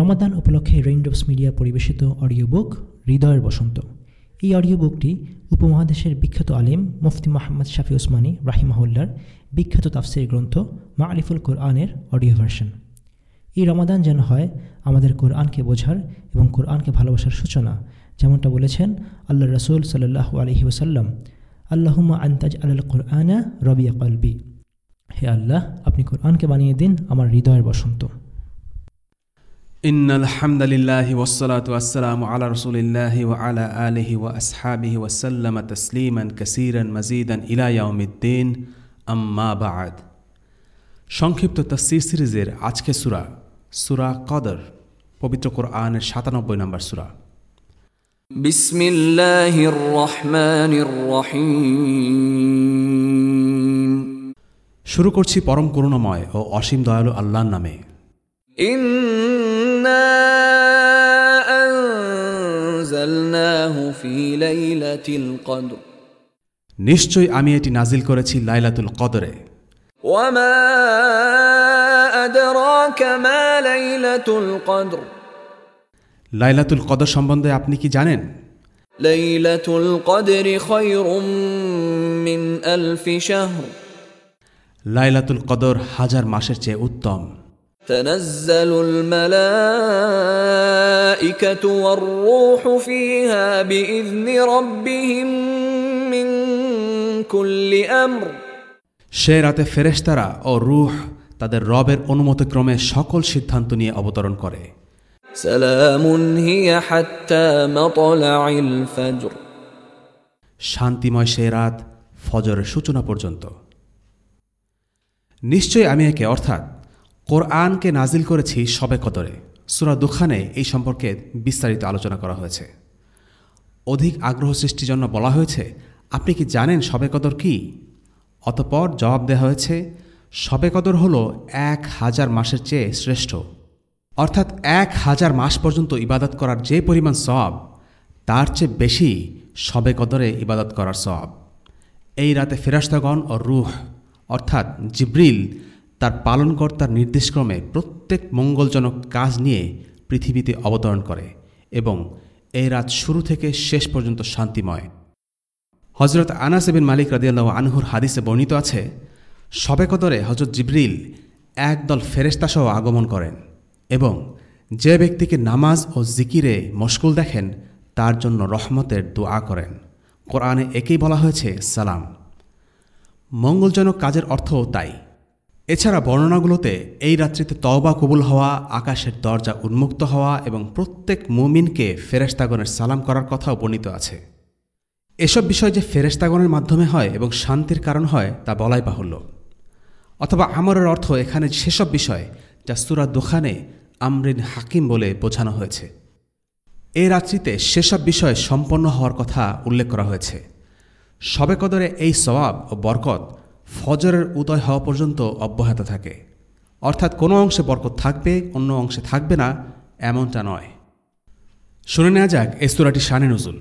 রমাদান উপলক্ষে raindrops media পরিবেশিত audio book হৃদয়ের বসন্ত। এই অডিও বুকটি উপমহাদেশের বিখ্যাত আলিম মুফতি মোহাম্মদ শাফি ওসমানী রাহিমাহুল্লার বিখ্যাত তাফসির গ্রন্থ মা আলিফুল কোরআনের অডিও ভার্সন এই রমাদান যেন হয় আমাদের কোরআনকে বোঝার এবং কোরআনকে ভালোবাসার সূচনা, যেমনটা বলেছেন আল্লাহ রসুল সাল্লাহ আলহি ওসাল্লাম আল্লাহুম্মা আন্তাজ আল কোরআনা রবিয়া কলবি। হে আল্লাহ, আপনি কোরআনকে বানিয়ে দিন আমার হৃদয়ের বসন্ত। إن الحمد لله والصلاة والسلام على رسول الله وعلى آله وأصحابه وسلم تسليما كثيرا مزيدا إلى يوم الدين أما بعد সংক্ষিপ্ত তফসির সিরিজের আজকে সুরা সুরা কদর পবিত্র কোরআনের সাতানব্বই নম্বর সুরা بسم الله الرحمن الرحيم শুরু করছি পরম করুণাময় ও অসীম দয়ালু আল্লাহর নামে إنا أنزلناه في ليلة القدر নিশ্চয়ই আমি এটি নাজিল করেছি লাইলাতুল কদরে وما أدراك ما ليلة القدر লাইলাতুল কদর সম্বন্ধে আপনি কি জানেন ليلة القدر خير من ألف شهر লাইলাতুল কদর হাজার মাসের চেয়ে উত্তম تنزل الملائكة والروح فيها بإذن ربهم من كل أمر সে রাতে ফেরেশতারা ও রূহ তাদের রবের অনুমতিক্রমে সকল সিদ্ধান্ত নিয়ে অবতরণ করে سلام هي حتى مطلع الفجر শান্তিময় সে রাত ফজরের সূচনা পর্যন্ত নিশ্চয়ই আমি একে অর্থাৎ কোরআনকে নাজিল করেছি সবে কদরে। সুরা দুখানে এই সম্পর্কে বিস্তারিত আলোচনা করা হয়েছে। অধিক আগ্রহ সৃষ্টির জন্য বলা হয়েছে, আপনি কি জানেন সবে কদর কি? অতপর জবাব দেওয়া হয়েছে, সবে কদর হল এক হাজার মাসের চেয়ে শ্রেষ্ঠ। অর্থাৎ এক হাজার মাস পর্যন্ত ইবাদত করার যে পরিমাণ সব তার চেয়ে বেশি সবে কদরে ইবাদত করার সব এই রাতে ফেরাস্তাগণ ও রুহ, অর্থাৎ জিব্রিল তার পালনকর্তার নির্দেশক্রমে প্রত্যেক মঙ্গলজনক কাজ নিয়ে পৃথিবীতে অবতরণ করে এবং এই রাত শুরু থেকে শেষ পর্যন্ত শান্তিময়। হজরত আনাস বিন মালিক রাদিয়াল্লাহ আনহুর হাদিসে বর্ণিত আছে, সবে কদরে হজরত জিব্রিল একদল ফেরেস্তাসহ আগমন করেন এবং যে ব্যক্তিকে নামাজ ও জিকিরে মশকুল দেখেন, তার জন্য রহমতের দোয়া করেন। কোরআনে একেই বলা হয়েছে সালাম। মঙ্গলজনক কাজের অর্থও তাই। এছাড়া বর্ণনাগুলোতে এই রাত্রিতে তওবা কবুল হওয়া, আকাশের দরজা উন্মুক্ত হওয়া এবং প্রত্যেক মুমিনকে ফেরেস্তাগণের সালাম করার কথাও বর্ণিত আছে। এসব বিষয় যে ফেরেস্তাগণের মাধ্যমে হয় এবং শান্তির কারণ হয় তা বলাই বাহুল্য। অথবা আমরের অর্থ এখানে সেসব বিষয় যা সুরা দোখানে আমরিন হাকিম বলে বোঝানো হয়েছে। এ রাত্রিতে সেসব বিষয় সম্পন্ন হওয়ার কথা উল্লেখ করা হয়েছে। সবে কদরে এই সওয়াব ও বরকত ফজরের উদয় হওয়া পর্যন্ত অব্যাহত থাকে। অর্থাৎ কোনো অংশে বরকত থাকবে, অন্য অংশে থাকবে না, এমনটা নয়। শুনে নেওয়া যাক এস্তুরাটি শানে নজুল।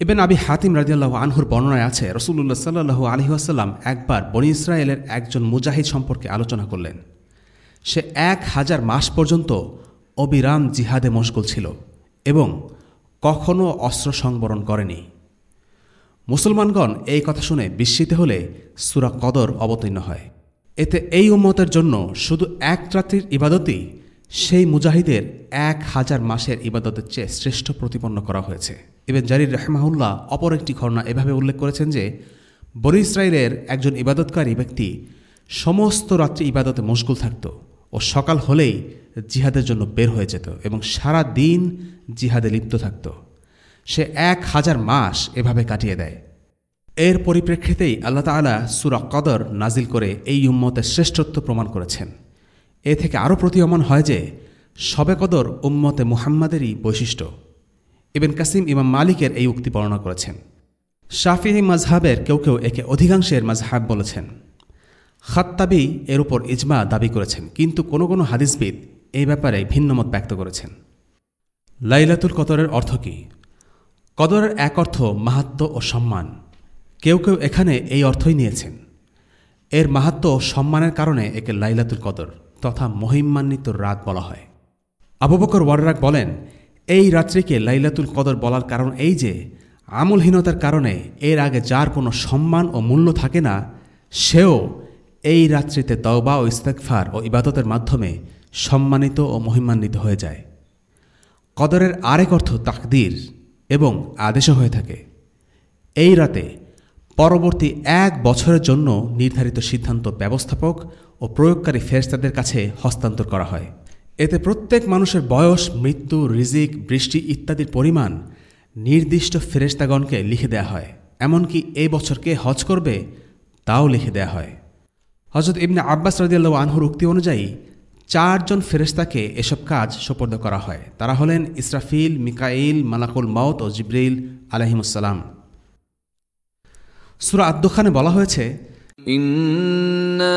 এবেন আবি হাতিম রাজিয়াল্লাহ আনহুর বর্ণনায় আছে রসুল্লাহ সাল্লু আলহিহাসাল্লাম একবার বনি ইসরায়েলের একজন মুজাহিদ সম্পর্কে আলোচনা করলেন। সে এক হাজার মাস পর্যন্ত অবিরাম জিহাদে মশগুল ছিল এবং কখনও অস্ত্র সংবরণ করেনি। মুসলমানগণ এই কথা শুনে বিস্মিত হলে সুরা কদর অবতীর্ণ হয়। এতে এই উম্মতের জন্য শুধু এক রাত্রির ইবাদতই, সেই মুজাহিদের এক হাজার মাসের ইবাদতের চেয়ে শ্রেষ্ঠ প্রতিপন্ন করা হয়েছে। এবার জারির রহমাহুল্লাহ অপর একটি ঘটনা এভাবে উল্লেখ করেছেন যে বরি ইসরায়েলের একজন ইবাদতকারী ব্যক্তি সমস্ত রাত্রি ইবাদতে মশগুল থাকত ও সকাল হলেই জিহাদের জন্য বের হয়ে যেত এবং সারা দিন জিহাদে লিপ্ত থাকত। সে এক হাজার মাস এভাবে কাটিয়ে দেয়। এর পরিপ্রেক্ষিতেই আল্লাহ তালা সুরা কদর নাজিল করে এই উম্মতের শ্রেষ্ঠত্ব প্রমাণ করেছেন। এ থেকে আরও প্রতীয়মান হয় যে, সবে কদর উম্মতে মুহাম্মাদেরই বৈশিষ্ট্য। ইবেন কাসিম ইমাম মালিকের এই উক্তি বর্ণনা করেছেন। শাফিহি মাজহাবের কেউ কেউ একে অধিকাংশের মাজহাব বলেছেন। খাত্তাবি এর উপর ইজমা দাবি করেছেন, কিন্তু কোনো কোনো হাদিসবিদ এই ব্যাপারে ভিন্নমত ব্যক্ত করেছেন। লাইলাতুল কতরের অর্থ কী? কদরের এক অর্থ মাহাত্ম ও সম্মান। কেউ কেউ এখানে এই অর্থই নিয়েছেন। এর মাহাত্ম ও সম্মানের কারণে একে লাইলাতুল কদর তথা মহিমান্বিত রাত বলা হয়। আবু বকর ওয়ার্রাক বলেন, এই রাত্রিকে লাইলাতুল কদর বলার কারণ এই যে, আমলহীনতার কারণে এর আগে যার কোনো সম্মান ও মূল্য থাকে না, সেও এই রাত্রিতে তওবা ও ইস্তেকফার ও ইবাদতের মাধ্যমে সম্মানিত ও মহিমান্বিত হয়ে যায়। কদরের আরেক অর্থ তাকদির। এবং আদেশও হয়ে থাকে। এই রাতে পরবর্তী এক বছরের জন্য নির্ধারিত সিদ্ধান্ত ব্যবস্থাপক ও প্রয়োগকারী ফেরেস্তাদের কাছে হস্তান্তর করা হয়। এতে প্রত্যেক মানুষের বয়স, মৃত্যু, রিজিক, বৃষ্টি ইত্যাদির পরিমাণ নির্দিষ্ট ফেরেস্তাগণকে লিখে দেয়া হয়। এমনকি এই বছরকে হজ করবে তাও লিখে দেয়া হয়। হজরত ইবনে আব্বাস রদিয়াল্লাহ আনহুর উক্তি অনুযায়ী চারজন ফেরেস্তাকে এসব কাজ সোপর্দ করা হয়। তারা হলেন ইসরাফিল, মিকাইল, মালাকুল মাউত ও জিব্রিল আলহিমুসালাম সুরা আদ্দুখানে বলা হয়েছে, ইন্না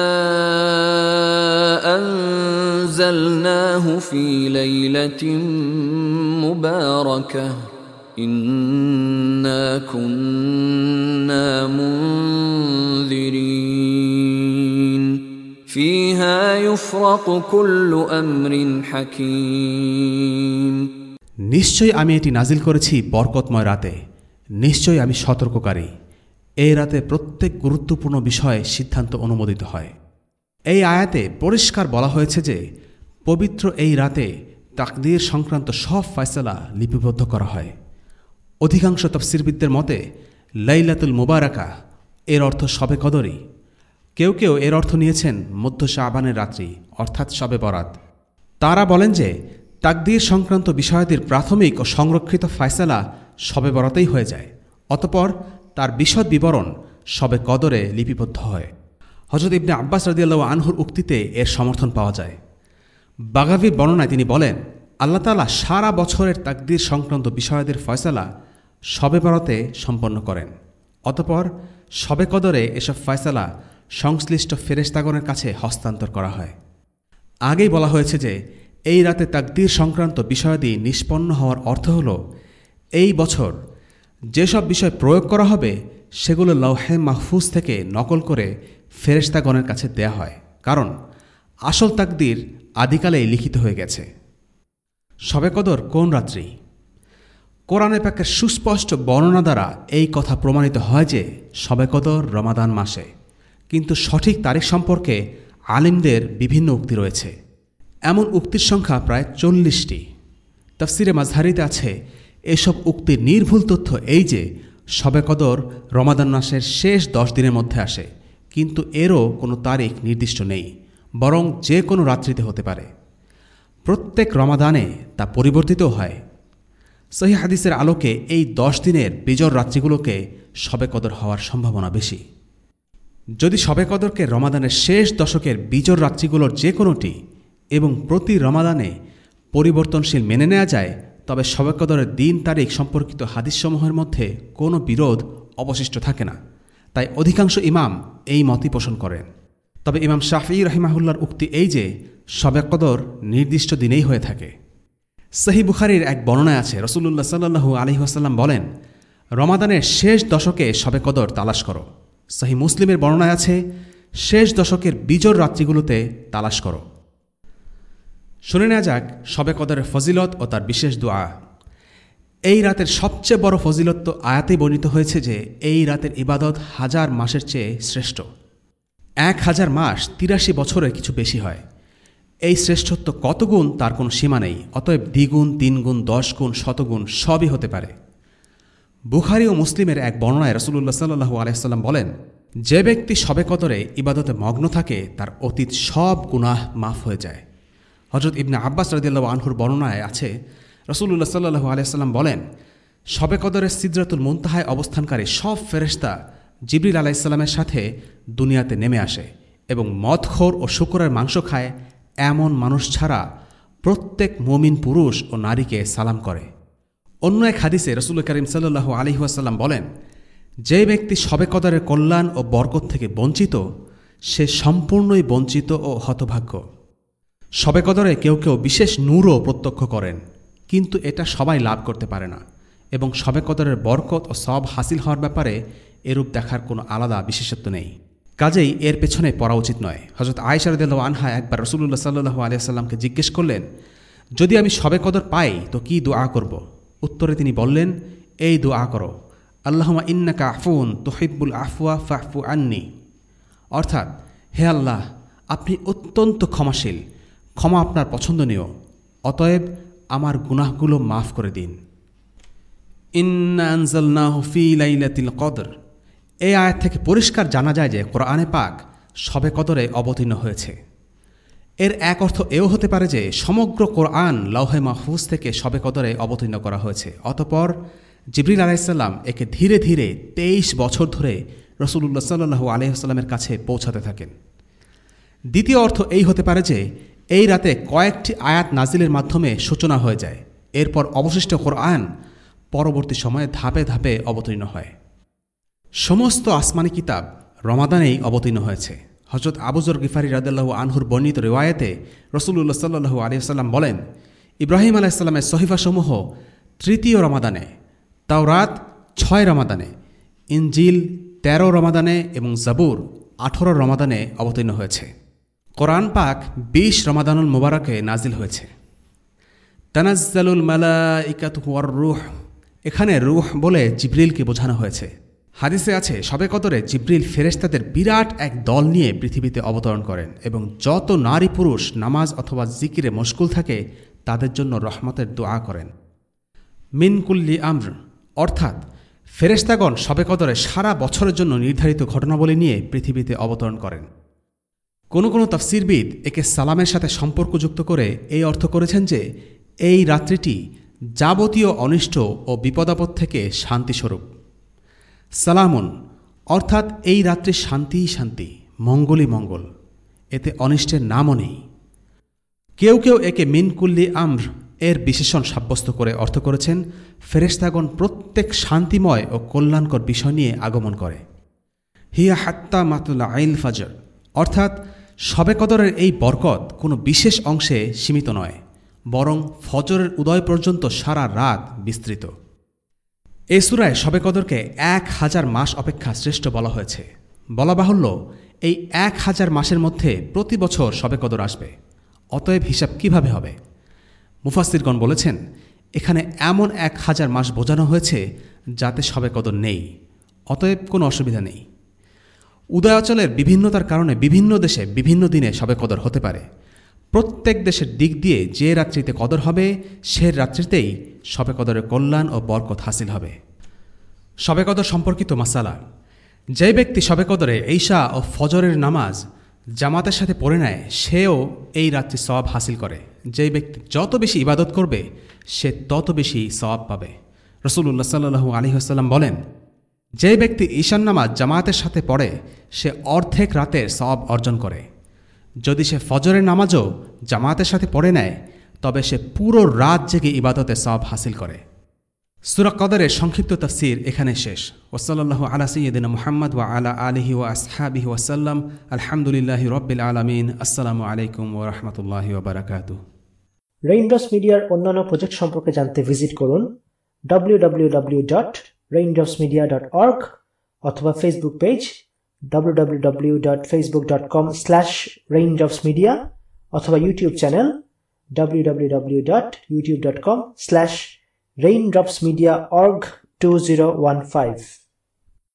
কুন্না নিশ্চয় আমি এটি নাজিল করেছি বরকতময় রাতে। নিশ্চয় আমি সতর্ককারী। এই রাতে প্রত্যেক গুরুত্বপূর্ণ বিষয়ে সিদ্ধান্ত অনুমোদিত হয়। এই আয়াতে পরিষ্কার বলা হয়েছে যে, পবিত্র এই রাতে তাকদির সংক্রান্ত সব ফয়সলা লিপিবদ্ধ করা হয়। অধিকাংশ তফসিরবিদদের মতে, লাইলাতুল মোবারকা, এর অর্থ সবে কদরই কেউ কেউ এর অর্থ নিয়েছেন মধ্য শাহবানের রাত্রি, অর্থাৎ সবে বরাত। তারা বলেন যে, তাকদীর সংক্রান্ত বিষয়াদির প্রাথমিক ও সংরক্ষিত ফায়সালা সবে বরাতেই হয়ে যায়, অতপর তার বিশদ বিবরণ সবে কদরে লিপিবদ্ধ হয়। হজরত ইবনে আব্বাস রদিয়াল্লাহ আনহুর উক্তিতে এর সমর্থন পাওয়া যায়। বাগাভির বর্ণনায় তিনি বলেন, আল্লাহ তালা সারা বছরের তাকদির সংক্রান্ত বিষয়াদের ফয়সালা সবে বরাতে সম্পন্ন করেন। অতপর সবে কদরে এসব ফয়সালা সংশ্লিষ্ট ফেরেস্তাগণের কাছে হস্তান্তর করা হয়। আগেই বলা হয়েছে যে, এই রাতে তাকদির সংক্রান্ত বিষয়াদি নিষ্পন্ন হওয়ার অর্থ হল, এই বছর যেসব বিষয় প্রয়োগ করা হবে, সেগুলো লৌহে মাহফুজ থেকে নকল করে ফেরেস্তাগণের কাছে দেয়া হয়। কারণ, আসল তাকদির আদিকালেই লিখিত হয়ে গেছে। সবে কদর কোন রাত্রি? কোরআনে পাকের সুস্পষ্ট বর্ণনা দ্বারা এই কথা প্রমাণিত হয় যে সবে কদর রমাদান মাসে। কিন্তু সঠিক তারিখ সম্পর্কে আলিমদের বিভিন্ন উক্তি রয়েছে। এমন উক্তির সংখ্যা প্রায় চল্লিশটি। তফসিরে মাঝহারিতে আছে, এসব উক্তির নির্ভুল তথ্য এই যে সবে কদর রমাদান মাসের শেষ দশ দিনের মধ্যে আসে, কিন্তু এরও কোনো তারিখ নির্দিষ্ট নেই, বরং যে কোনো রাত্রিতে হতে পারে। প্রত্যেক রমাদানে তা পরিবর্তিত হয়। সহি হাদিসের আলোকে এই দশ দিনের বিজর রাত্রিগুলোকে সবে কদর হওয়ার সম্ভাবনা বেশি। যদি সবে কদরকে রমাদানের শেষ দশকের বিজর রাত্রিগুলোর যে কোনোটি এবং প্রতি রমাদানে পরিবর্তনশীল মেনে নেওয়া যায়, তবে সবে কদরের দিন তারিখ সম্পর্কিত হাদিসসমূহের মধ্যে কোনো বিরোধ অবশিষ্ট থাকে না। তাই অধিকাংশ ইমাম এই মতই পোষণ করেন। তবে ইমাম শাফি রহিমাহুল্লার উক্তি এই যে, সবে কদর নির্দিষ্ট দিনেই হয়ে থাকে। সহি বুখারির এক বর্ণনায় আছে রসুল্লাহ সাল্লু আলহিহাসাল্লাম বলেন, রমাদানের শেষ দশকে সবে কদর তালাশ করো। সহি মুসলিমের বর্ণনায় আছে, শেষ দশকের বিজর রাত্রিগুলোতে তালাশ করো। শুনে নেওয়া যাক সবে কদরের ফজিলত ও তার বিশেষ দোয়া। এই রাতের সবচেয়ে বড় ফজিলত তো আয়াতেই বর্ণিত হয়েছে যে, এই রাতের ইবাদত হাজার মাসের চেয়ে শ্রেষ্ঠ। এক হাজার মাস তিরাশি বছরের কিছু বেশি হয়। এই শ্রেষ্ঠত্ব কত গুণ তার কোনো সীমা নেই, অতএব দ্বিগুণ, তিনগুণ দশ গুণ শতগুণ সবই হতে পারে। বুখারি ও মুসলিমের এক বর্ণনায় রসুল্লাহ সাল্লু আলাইসাল্লাম বলেন, যে ব্যক্তি সবে কদরে ইবাদতে মগ্ন থাকে, তার অতীত সব গুনাহ মাফ হয়ে যায়। হজরত ইবনে আব্বাস রদিয়াল্লাহ আনহুর বর্ণনায় আছে রসুল্লাহ সাল্লু আলাইসাল্লাম বলেন, সবে কদরের সিদ্রাতুল মুনতাহায় অবস্থানকারী সব ফেরেস্তা জিবরিল আলাইসাল্লামের সাথে দুনিয়াতে নেমে আসে এবং মদখোর ও শুকরের মাংস খায়, এমন মানুষ ছাড়া প্রত্যেক মমিন পুরুষ ও নারীকে সালাম করে। অন্য এক হাদিসে রসুল করিম সাল্লু আলহিহাসাল্লাম বলেন, যে ব্যক্তি সবে কদরের কল্যাণ ও বরকত থেকে বঞ্চিত, সে সম্পূর্ণই বঞ্চিত ও হতভাগ্য। সবে কদরে কেউ কেউ বিশেষ নূরও প্রত্যক্ষ করেন, কিন্তু এটা সবাই লাভ করতে পারে না এবং সবে কদরের বরকত ও সব হাসিল হওয়ার ব্যাপারে এরূপ দেখার কোনো আলাদা বিশেষত্ব নেই। কাজেই এর পেছনে পড়া উচিত নয়। হজরত আয়সারদ আনহা একবার রসুল্লাহ সাল্লু আলিয়াল্লামকে জিজ্ঞেস করলেন, যদি আমি সবে কদর পাই, তো কি দোয়া করব? উত্তরে তিনি বললেন, এই দোয়া করো। আল্লাহমা ইন্নাকা আফুন তোহিব্বুল আফওয়া ফাফু আন্নি। অর্থাৎ, হে আল্লাহ, আপনি অত্যন্ত ক্ষমাশীল। ক্ষমা আপনার পছন্দনীয়। অতএব আমার গুনাহগুলো মাফ করে দিন। ইন্না লাইলাতিল কদর। এই আয়াত থেকে পরিষ্কার জানা যায় যে কোরআনে পাক সবে কদরে অবতীর্ণ হয়েছে। এর এক অর্থ এও হতে পারে যে সমগ্র কোরআন লৌহে মাহফুজ থেকে সবে কদরে অবতীর্ণ করা হয়েছে। অতপর জিবরিল আলাইসাল্লাম একে ধীরে ধীরে তেইশ বছর ধরে রসুল্লাহ সাল্লু আলহিহাস্লামের কাছে পৌঁছাতে থাকেন। দ্বিতীয় অর্থ এই হতে পারে যে এই রাতে কয়েকটি আয়াত নাজিলের মাধ্যমে সূচনা হয়ে যায়। এরপর অবশিষ্ট কোরআন পরবর্তী সময়ে ধাপে ধাপে অবতীর্ণ হয়। সমস্ত আসমানি কিতাব রমাদানেই অবতীর্ণ হয়েছে। হজরত আবুজর গিফারি রাদাল্লাহু আনহুর বর্ণিত রেওয়ায়েতে রসুল্লাহ সাল্লু আলিয়াল্লাম বলেন, ইব্রাহিম আলাইসাল্লামের সহিফাসমূহ তৃতীয় রমাদানে, তাওরাত ছয় রমাদানে, ইনজিল তেরো রমাদানে এবং জাবুর আঠেরো রমাদানে অবতীর্ণ হয়েছে। কোরআন পাক বিশ রমাদানুল মোবারকে নাজিল হয়েছে। তানাজ্জালুল মালা ইকাতুয়ার রুহ, এখানে রুহ বলে জিব্রিলকে বোঝানো হয়েছে। হাদিসে আছে, সবে কদরে জিব্রিল ফেরেশতাদের বিরাট এক দল নিয়ে পৃথিবীতে অবতরণ করেন এবং যত নারী পুরুষ নামাজ অথবা জিকিরে মশগুল থাকে, তাদের জন্য রহমতের দোয়া করেন। মিনকুল্লি আমর, অর্থাৎ ফেরেশতাগণ সবে কদরে সারা বছরের জন্য নির্ধারিত ঘটনাবলী নিয়ে পৃথিবীতে অবতরণ করেন। কোনো কোনো তফসিরবিদ একে সালামের সাথে সম্পর্কযুক্ত করে এই অর্থ করেছেন যে, এই রাত্রিটি যাবতীয় অনিষ্ট ও বিপদাপদ থেকে শান্তিস্বরূপ। সালামুন। অর্থাৎ এই রাত্রে শান্তিই শান্তি, মঙ্গলই মঙ্গল। এতে অনিষ্টের নামও নেই। কেউ কেউ একে মিনকুল্লি আম্র এর বিশেষণ সাব্যস্ত করে অর্থ করেছেন ফেরেস্তাগণ প্রত্যেক শান্তিময় ও কল্যাণকর বিষয় নিয়ে আগমন করে। হিয়া হাত্তা মাতুল্লা আইল ফাজর। অর্থাৎ সবে কদরের এই বরকত কোনো বিশেষ অংশে সীমিত নয়, বরং ফজরের উদয় পর্যন্ত সারা রাত বিস্তৃত। এ সুরায় সবে কদরকে এক হাজার মাস অপেক্ষা শ্রেষ্ঠ বলা হয়েছে। বলা বাহুল্য, এই এক হাজার মাসের মধ্যে প্রতি বছর সবে কদর আসবে। অতএব হিসাব কীভাবে হবে? মুফাসিরগণ বলেছেন, এখানে এমন এক হাজার মাস বোঝানো হয়েছে যাতে সবে কদর নেই। অতএব কোনো অসুবিধা নেই। উদয়াচলের বিভিন্নতার কারণে বিভিন্ন দেশে বিভিন্ন দিনে সবে কদর হতে পারে। প্রত্যেক দেশের দিক দিয়ে যে রাত্রিতে কদর হবে, সে রাত্রিতেই সবে কদরের কল্যাণ ও বরকত হাসিল হবে। সবে কদর সম্পর্কিত মাসালা। যে ব্যক্তি সবে কদরে ঈশা ও ফজরের নামাজ জামাতের সাথে পড়ে নেয়, সেও এই রাত্রি সওয়াব হাসিল করে। যে ব্যক্তি যত বেশি ইবাদত করবে, সে তত বেশি সওয়াব পাবে। রসুল্লাহ সাল্লু আলহিহাস্লাম বলেন, যে ব্যক্তি ঈশান নামাজ জামাতের সাথে পড়ে, সে অর্ধেক রাতের সওয়াব অর্জন করে। যদি সে ফজরের নামাজও জামাতের সাথে পড়ে নেয়, তবে সে পুরো রাত জেগে ইবাদতে সব হাসিল করে। সুরা কদরের সংক্ষিপ্ত তফসির এখানে শেষ। ওসল্লাহ আলা সঈদিন মোহাম্মদ ওয়া আলা আলহি ওয়া আসহাবিহি ওয়াসাল্লাম আলহামদুলিল্লাহ রব্বিল আলমিন। আসসালামু আলাইকুম ও রহমতুল্লাহি ওবরাকাতু রেইনড্রপস মিডিয়ার অন্যান্য প্রজেক্ট সম্পর্কে জানতে ভিজিট করুন W W W dot raindrops media dot www.raindropsmedia.org অথবা Facebook page www.facebook.com/raindropsmedia অথবা ইউটিউব চ্যানেল www.youtube.com/raindropsmediaorg2015